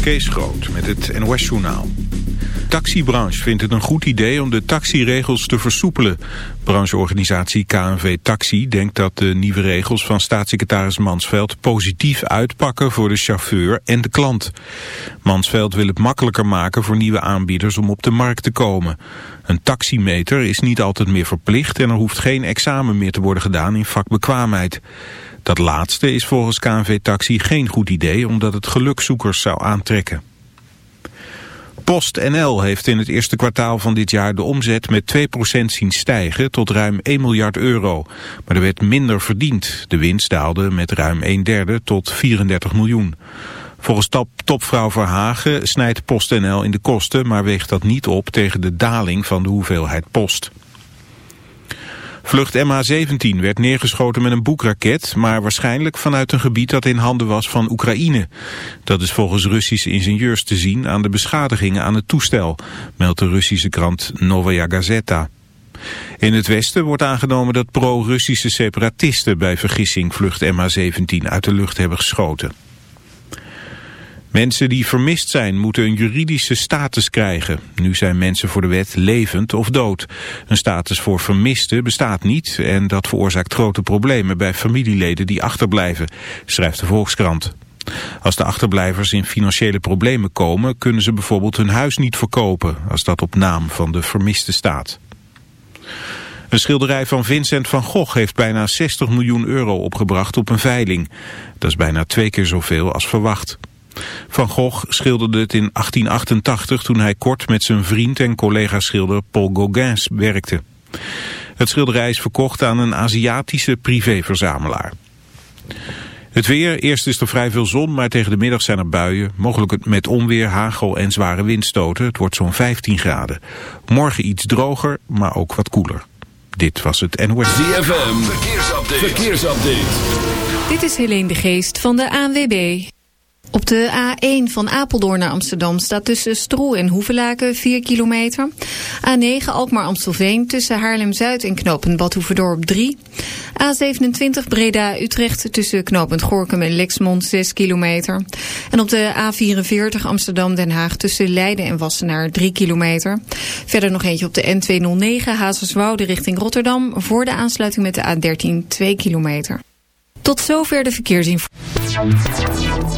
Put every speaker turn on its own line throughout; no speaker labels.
Kees Groot met het NOS-journaal. taxibranche vindt het een goed idee om de taxiregels te versoepelen. Brancheorganisatie KNV Taxi denkt dat de nieuwe regels van staatssecretaris Mansveld positief uitpakken voor de chauffeur en de klant. Mansveld wil het makkelijker maken voor nieuwe aanbieders om op de markt te komen. Een taximeter is niet altijd meer verplicht en er hoeft geen examen meer te worden gedaan in vakbekwaamheid. Dat laatste is volgens KNV Taxi geen goed idee omdat het gelukzoekers zou aantrekken. PostNL heeft in het eerste kwartaal van dit jaar de omzet met 2% zien stijgen tot ruim 1 miljard euro. Maar er werd minder verdiend. De winst daalde met ruim een derde tot 34 miljoen. Volgens top, topvrouw Verhagen snijdt PostNL in de kosten, maar weegt dat niet op tegen de daling van de hoeveelheid post. Vlucht MH17 werd neergeschoten met een boekraket, maar waarschijnlijk vanuit een gebied dat in handen was van Oekraïne. Dat is volgens Russische ingenieurs te zien aan de beschadigingen aan het toestel, meldt de Russische krant Novaya Gazeta. In het westen wordt aangenomen dat pro-Russische separatisten bij vergissing vlucht MH17 uit de lucht hebben geschoten. Mensen die vermist zijn moeten een juridische status krijgen. Nu zijn mensen voor de wet levend of dood. Een status voor vermisten bestaat niet en dat veroorzaakt grote problemen bij familieleden die achterblijven, schrijft de Volkskrant. Als de achterblijvers in financiële problemen komen, kunnen ze bijvoorbeeld hun huis niet verkopen, als dat op naam van de vermiste staat. Een schilderij van Vincent van Gogh heeft bijna 60 miljoen euro opgebracht op een veiling. Dat is bijna twee keer zoveel als verwacht. Van Gogh schilderde het in 1888 toen hij kort met zijn vriend en collega-schilder Paul Gauguin werkte. Het schilderij is verkocht aan een Aziatische privéverzamelaar. Het weer, eerst is er vrij veel zon, maar tegen de middag zijn er buien. Mogelijk met onweer, hagel en zware windstoten. Het wordt zo'n 15 graden. Morgen iets droger, maar ook wat koeler. Dit was het NOS.
ZFM, verkeersupdate. verkeersupdate.
Dit is Helene de Geest van de ANWB. Op de A1 van Apeldoorn naar Amsterdam staat tussen Stroe en Hoevelaken 4 kilometer. A9 Alkmaar-Amstelveen tussen Haarlem-Zuid en knooppunt Badhoevedorp 3. A27 Breda-Utrecht tussen knooppunt Gorkum en Lexmond 6 kilometer. En op de A44 Amsterdam-Den Haag tussen Leiden en Wassenaar 3 kilometer. Verder nog eentje op de N209 Hazerswoude richting Rotterdam voor de aansluiting met de A13 2 kilometer. Tot zover de verkeersinformatie.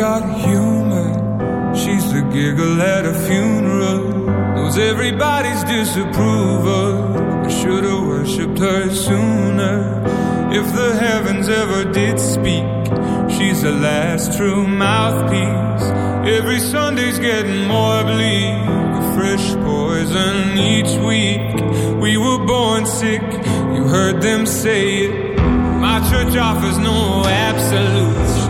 got humor. She's the giggle at a funeral. Knows
everybody's disapproval. I should've worshipped her sooner. If the heavens ever did speak, she's the last true mouthpiece. Every Sunday's getting more bleak. A fresh poison each week. We were born sick. You heard them say it. My church offers no absolutes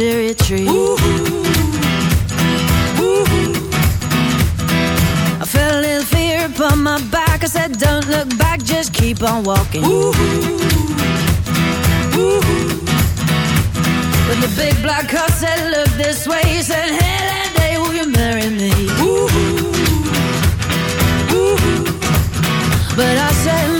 cherry tree. Ooh -hoo. Ooh -hoo. I
felt a little fear upon my back. I said, Don't look back, just keep on walking. Ooh When the big black car said, Look this way, he said, Hey, that day, will you marry me? But I said,